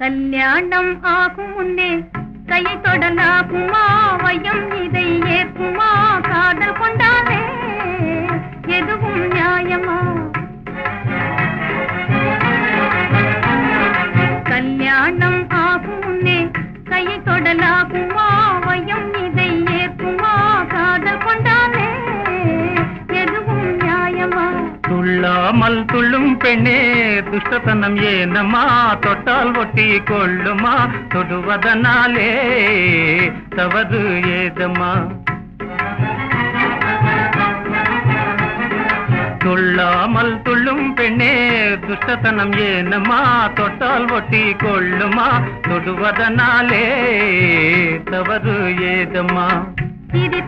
கல்யாணம் ஆகும் முன்னே கையை தொடலாகுமா வயம் இதை ஏற்குமா? துள்ளாமல் துள்ளும் பெண்ணே துஷ்டத்தனம் ஏனம்மா? தொட்டால் ஒட்டி கொள்ளுமா? தொடுவதனாலே தவறு ஏதம்மா துள்ளாமல் துள்ளும் பெண்ணே துஷ்டத்தனம் ஏனம்மா? தொட்டால் ஒட்டி கொள்ளுமா? தொடுவதனாலே தவறு ஏதம்மா இது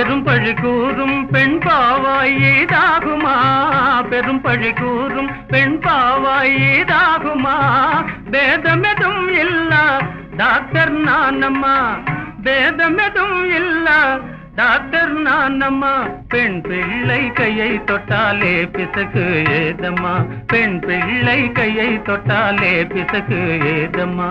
பெரும் பழி கூறும் பெண் பாவாய் ஈதாகுமா பெரும் பழி கூறும் பெண் பாவாய் ஈதாகுமா பேதமெதும் இல்ல டாக்டர் நானம்மா. பேதமெதும் இல்ல டாக்டர் நானம்மா. பெண் பிள்ளை கையை தொட்டாலே பிசகு ஏதம்மா? பெண் பிள்ளை கையை தொட்டாலே பிசகு ஏதம்மா?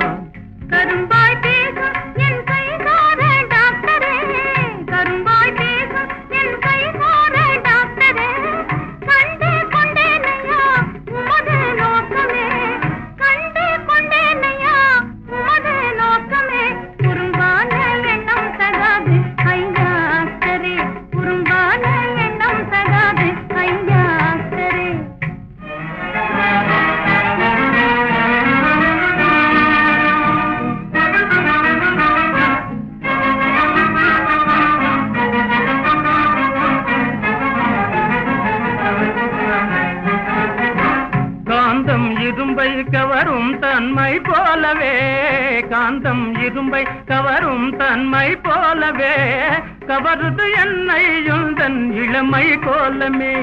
இரும்பை கவரும் தன்மை போலவே காந்தம் இரும்பை கவரும் தன்மை போலவே கவருது என்னை யுந்தன் இளமை கோலமே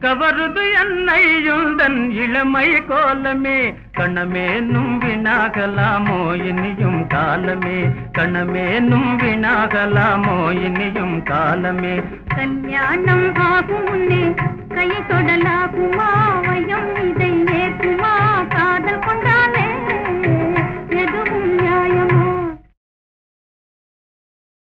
கவருது என்னை யுந்தன் இளமை கோலமே கணமேனும் வினாகலாமோ இனியும் காலமே கணமேனும் வினாகலாமோ இனியும் காலமே. கல்யாணம் ஆகும் முன்னே கையை தொடலாகுமா வயம்